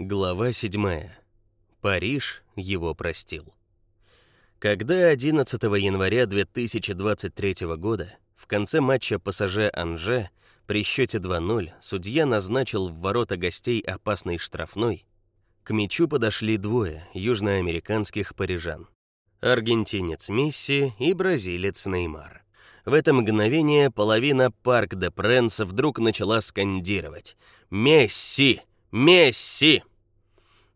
Глава 7. Париж его простил. Когда 11 января 2023 года в конце матча пассаже Анже при счете 2:0 судья назначил в ворота гостей опасный штрафной, к мячу подошли двое южноамериканских парижан: аргентинец Месси и бразилец Неймар. В это мгновение половина Парк де Пренс вдруг начала скандировать: "Месси! Месси!"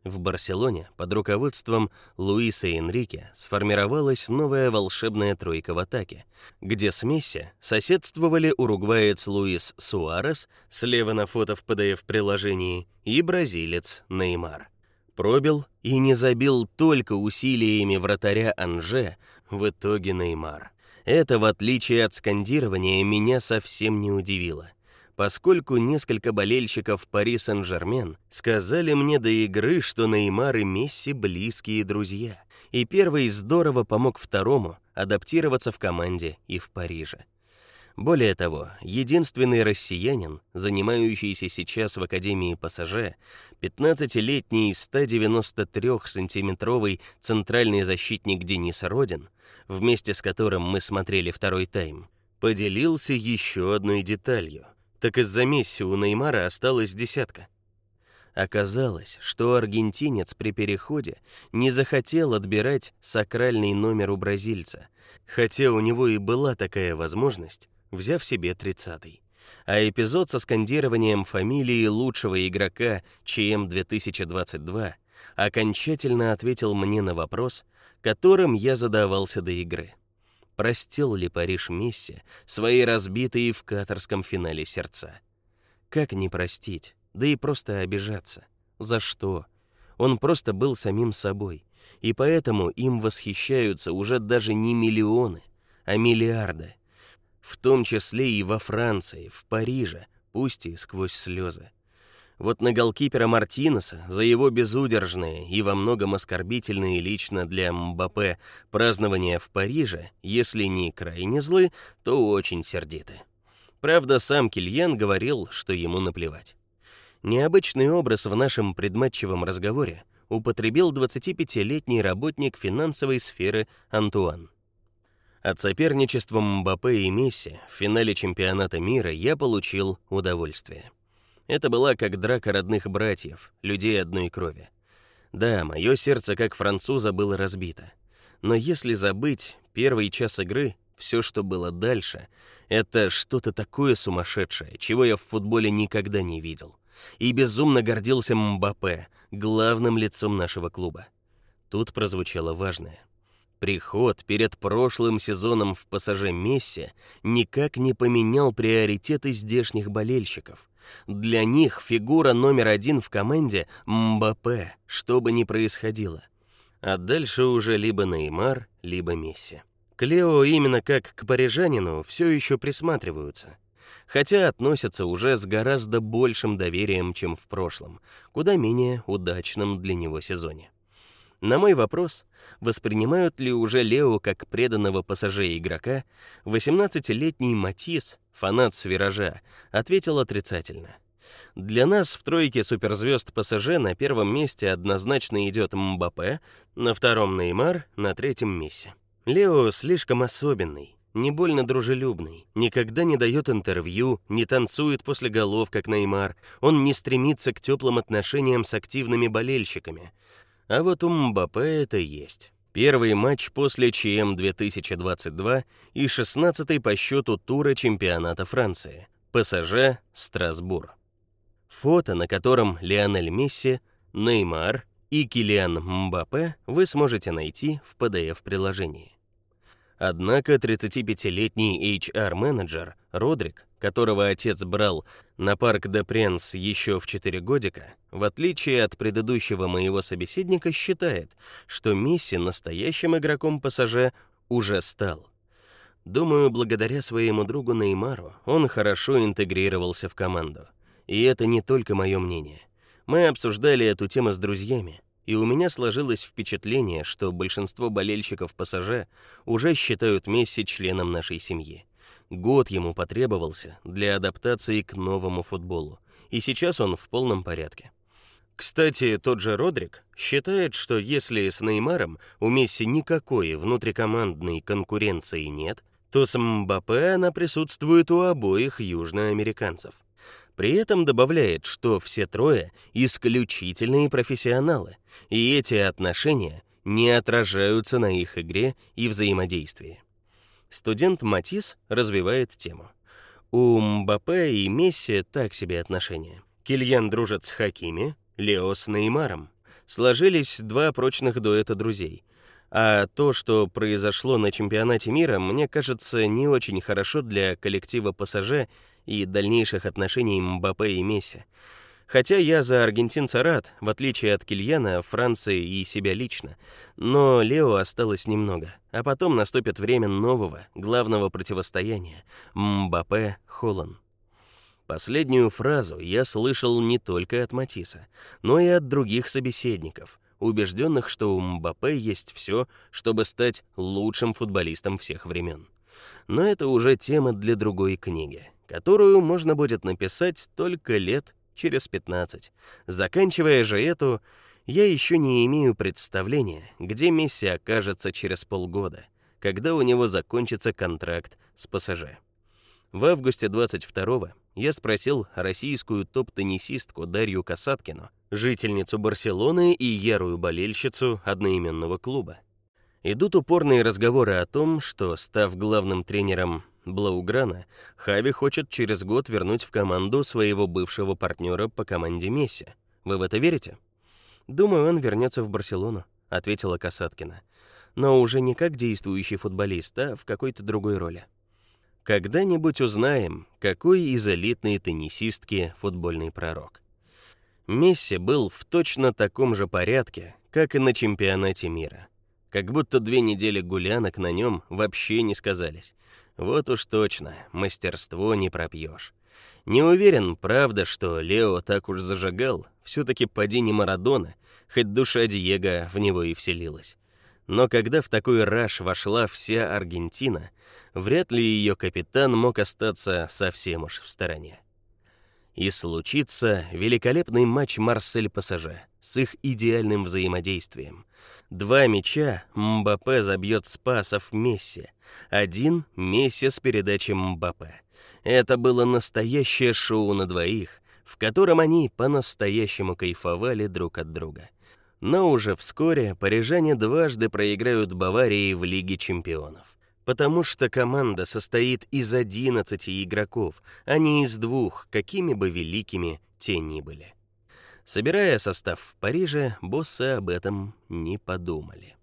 В Барселоне под руководством Луиса Энрике сформировалась новая волшебная тройка в атаке, где с Месси соседствовали уругваец Луис Суарес, слева на фото в PDF-приложении, и бразилец Неймар. Пробил и не забил только усилиями вратаря Анже, в итоге Неймар. Это, в отличие от скандирования, меня совсем не удивило поскольку несколько болельщиков Пари Сен-Жермен сказали мне до игры, что Неймар и Месси близкие друзья, и первый здорово помог второму адаптироваться в команде и в Париже. Более того, единственный россиянин, занимающийся сейчас в Академии Пассаже, 15-летний 193-сантиметровый центральный защитник Денис Родин, вместе с которым мы смотрели второй тайм, поделился еще одной деталью так из-за Месси у Неймара осталась десятка. Оказалось, что аргентинец при переходе не захотел отбирать сакральный номер у бразильца, хотя у него и была такая возможность, взяв себе тридцатый. А эпизод со скандированием фамилии лучшего игрока ЧМ 2022 окончательно ответил мне на вопрос, которым я задавался до игры простил ли Париж Месси свои разбитые в катарском финале сердца. Как не простить, да и просто обижаться? За что? Он просто был самим собой, и поэтому им восхищаются уже даже не миллионы, а миллиарды, в том числе и во Франции, в Париже, пусть и сквозь слезы. Вот на голкипера Мартинеса за его безудержные и во многом оскорбительные лично для Мбаппе празднования в Париже, если не крайне злы, то очень сердиты. Правда, сам Кильян говорил, что ему наплевать. Необычный образ в нашем предматчевом разговоре употребил 25-летний работник финансовой сферы Антуан. От соперничества Мбаппе и Месси в финале чемпионата мира я получил удовольствие. Это была как драка родных братьев, людей одной крови. Да, мое сердце, как француза, было разбито. Но если забыть первый час игры, все, что было дальше, это что-то такое сумасшедшее, чего я в футболе никогда не видел. И безумно гордился Мбаппе, главным лицом нашего клуба. Тут прозвучало важное. Приход перед прошлым сезоном в пассаже Месси никак не поменял приоритеты здешних болельщиков. Для них фигура номер один в команде Мбаппе, что бы ни происходило. А дальше уже либо Неймар, либо Месси. К Лео именно как к парижанину все еще присматриваются, хотя относятся уже с гораздо большим доверием, чем в прошлом, куда менее удачном для него сезоне. На мой вопрос, воспринимают ли уже Лео как преданного пассажира игрока, 18-летний Матис фанат с виража, ответил отрицательно. Для нас в тройке суперзвезд ПСЖ на первом месте однозначно идет Мбаппе, на втором Неймар, на третьем Месси. Лео слишком особенный, не больно дружелюбный, никогда не дает интервью, не танцует после голов, как Неймар. Он не стремится к теплым отношениям с активными болельщиками. А вот у Мбаппе это есть. Первый матч после ЧМ 2022 и 16-й по счету тура чемпионата Франции. ПСЖ Страсбур. Фото, на котором Лионель Месси, Неймар и Килиан Мбаппе вы сможете найти в PDF-приложении. Однако 35-летний HR-менеджер Родрик, которого отец брал на парк де Пренс еще в 4 годика, в отличие от предыдущего моего собеседника, считает, что Месси настоящим игроком пассаже уже стал. Думаю, благодаря своему другу Неймару он хорошо интегрировался в команду. И это не только мое мнение. Мы обсуждали эту тему с друзьями, и у меня сложилось впечатление, что большинство болельщиков ПСЖ уже считают Месси членом нашей семьи. Год ему потребовался для адаптации к новому футболу, и сейчас он в полном порядке. Кстати, тот же Родрик считает, что если с Неймаром у Месси никакой внутрикомандной конкуренции нет, то с Мбаппе она присутствует у обоих южноамериканцев. При этом добавляет, что все трое исключительные профессионалы, и эти отношения не отражаются на их игре и взаимодействии. Студент Матис развивает тему. У Мбаппе и Месси так себе отношения. Кильян дружит с Хакими, Лео с Неймаром. Сложились два прочных дуэта друзей. А то, что произошло на чемпионате мира, мне кажется, не очень хорошо для коллектива ПСЖ и дальнейших отношений Мбаппе и Месси. Хотя я за аргентинца рад, в отличие от Кильяна, Франции и себя лично. Но Лео осталось немного, а потом наступит время нового, главного противостояния Мбаппе-Холланд. Последнюю фразу я слышал не только от Матиса, но и от других собеседников, убежденных, что у Мбаппе есть все, чтобы стать лучшим футболистом всех времен. Но это уже тема для другой книги, которую можно будет написать только лет через 15. Заканчивая же эту, я еще не имею представления, где Месси окажется через полгода, когда у него закончится контракт с ПСЖ. В августе 22-го я спросил российскую топ-теннисистку Дарью Касаткину, жительницу Барселоны и ярую болельщицу одноименного клуба. Идут упорные разговоры о том, что, став главным тренером Блауграна, Хави хочет через год вернуть в команду своего бывшего партнера по команде Месси. Вы в это верите? Думаю, он вернется в Барселону, ответила Касаткина. Но уже не как действующий футболист, а в какой-то другой роли. Когда-нибудь узнаем, какой из элитной теннисистки футбольный пророк. Месси был в точно таком же порядке, как и на чемпионате мира. Как будто две недели гулянок на нем вообще не сказались. Вот уж точно, мастерство не пропьешь. Не уверен, правда, что Лео так уж зажигал, все таки падение Марадона, хоть душа Диего в него и вселилась. Но когда в такой раж вошла вся Аргентина, вряд ли ее капитан мог остаться совсем уж в стороне. И случится великолепный матч Марсель-ПСЖ с их идеальным взаимодействием. Два мяча Мбаппе забьет с пасов Месси, один Месси с передачей Мбаппе. Это было настоящее шоу на двоих, в котором они по-настоящему кайфовали друг от друга. Но уже вскоре парижане дважды проиграют Баварии в Лиге чемпионов, потому что команда состоит из 11 игроков, а не из двух, какими бы великими те ни были. Собирая состав в Париже, боссы об этом не подумали.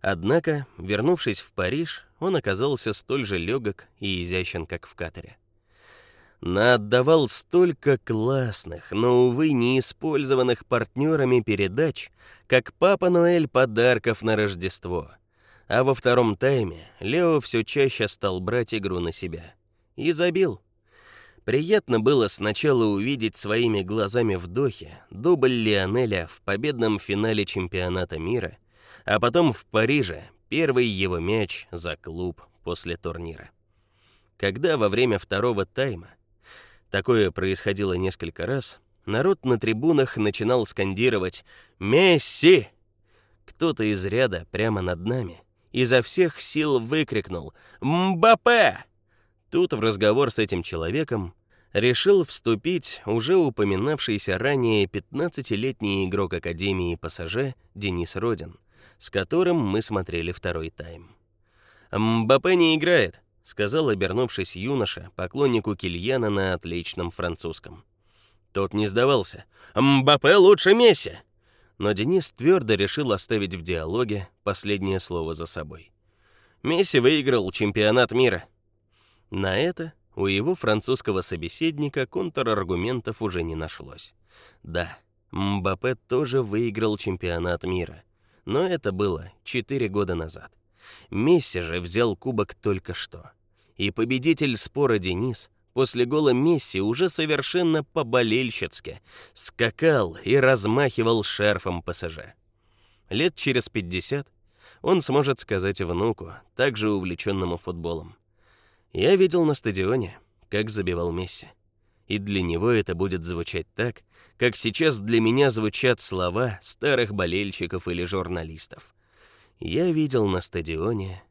Однако, вернувшись в Париж, он оказался столь же легок и изящен, как в Катаре наотдавал столько классных, но увы, не использованных партнерами передач, как Папа Ноэль подарков на Рождество. А во втором тайме Лео все чаще стал брать игру на себя и забил. Приятно было сначала увидеть своими глазами в Дохе дубль Лионеля в победном финале чемпионата мира, а потом в Париже первый его мяч за клуб после турнира. Когда во время второго тайма Такое происходило несколько раз. Народ на трибунах начинал скандировать: "Месси!" Кто-то из ряда прямо над нами изо всех сил выкрикнул: "Мбаппе!" Тут в разговор с этим человеком решил вступить уже упоминавшийся ранее 15-летний игрок Академии ПСЖ Денис Родин, с которым мы смотрели второй тайм. Мбаппе не играет, сказал, обернувшись юноша, поклоннику Кильяна на отличном французском. Тот не сдавался. «Мбаппе лучше Месси!» Но Денис твердо решил оставить в диалоге последнее слово за собой. Месси выиграл чемпионат мира. На это у его французского собеседника контраргументов уже не нашлось. Да, Мбаппе тоже выиграл чемпионат мира, но это было 4 года назад. Месси же взял кубок только что. И победитель спора Денис после гола Месси уже совершенно по-болельщицки скакал и размахивал шарфом ПСЖ. Лет через 50 он сможет сказать внуку, также увлеченному футболом: "Я видел на стадионе, как забивал Месси, и для него это будет звучать так, как сейчас для меня звучат слова старых болельщиков или журналистов. Я видел на стадионе